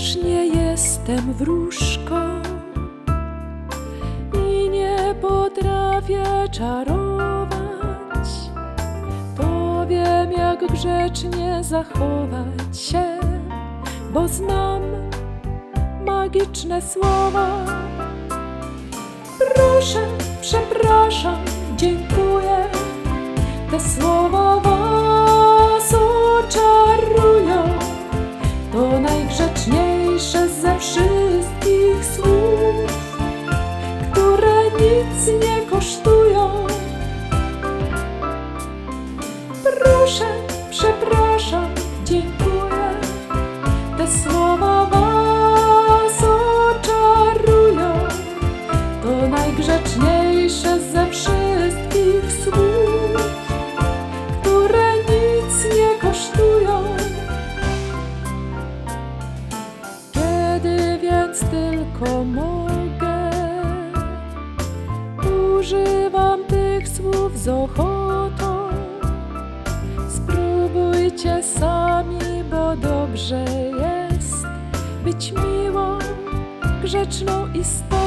Już nie jestem wróżką i nie potrafię czarować. To wiem, jak grzecznie zachować się, bo znam magiczne słowa. Proszę, przepraszam, Proszę, przepraszam, dziękuję. Te słowa was oczarują. To najgrzeczniejsze ze wszystkich słów, które nic nie kosztują. Kiedy więc tylko mogę, używam tych słów z ochotą. Spróbujcie sami, bo dobrze jest być miłą, grzeczną istotą.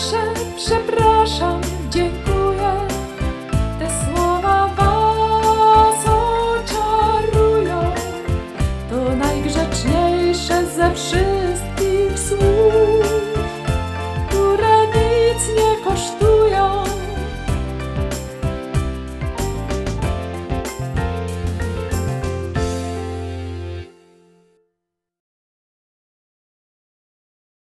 proszę, przepraszam, dziękuję. Te słowa was oczarują. To najgrzeczniejsze ze wszystkich.